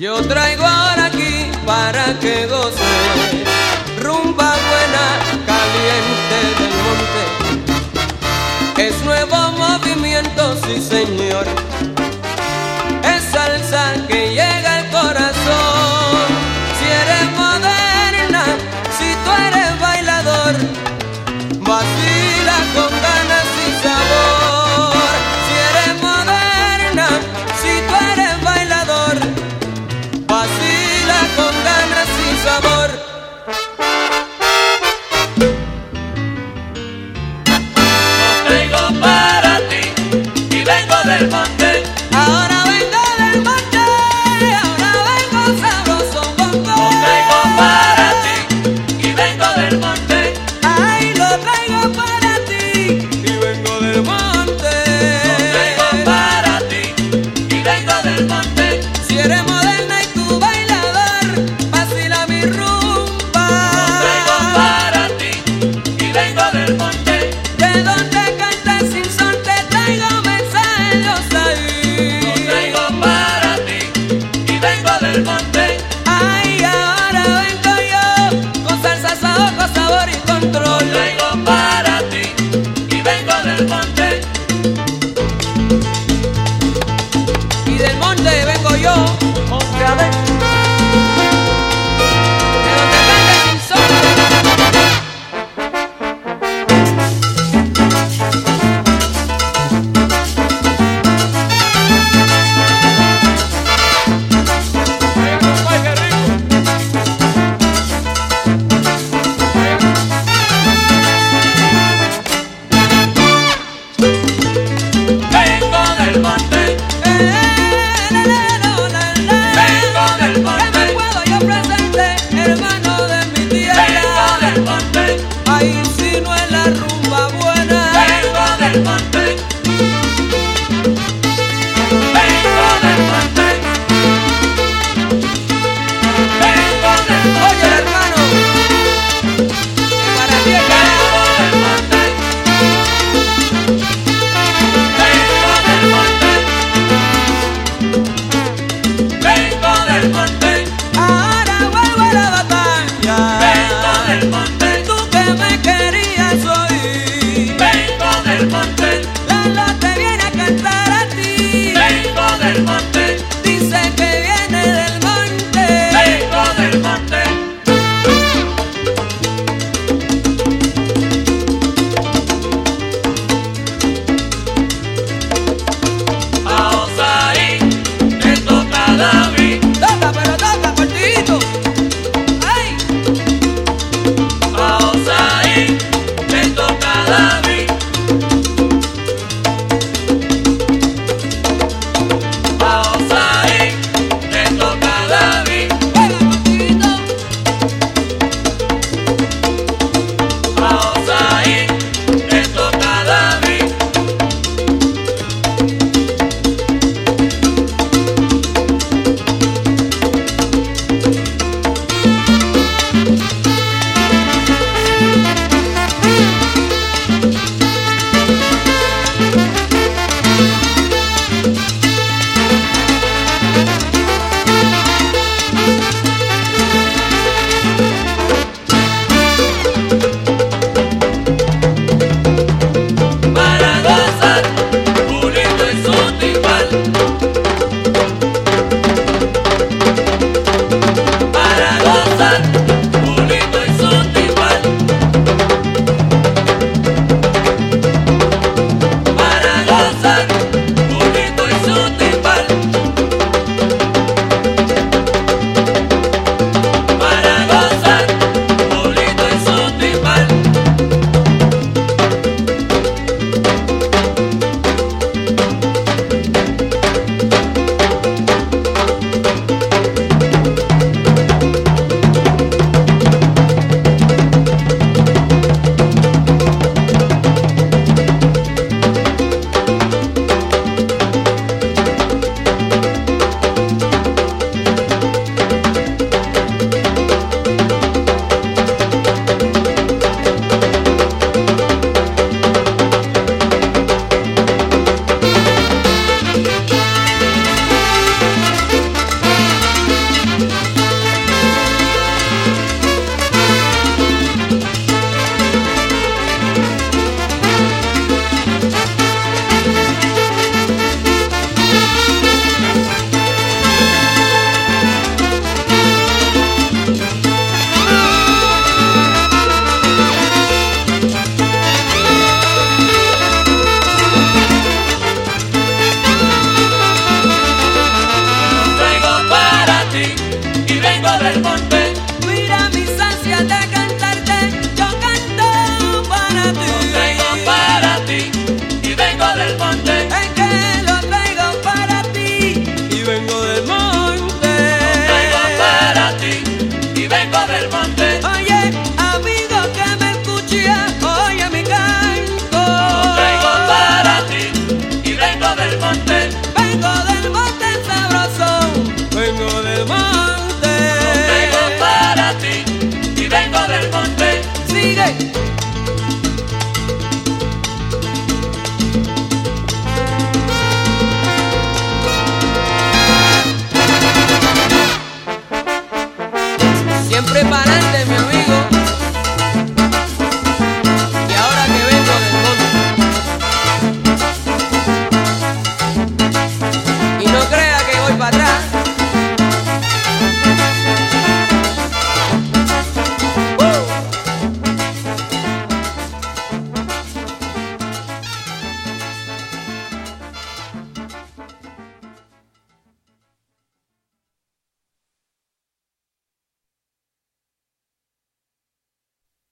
Yo traigo ahora aquí para que goce rumba buena, caliente del monte. Es nuevo movimiento, sí señor. Es salsa que Thank you.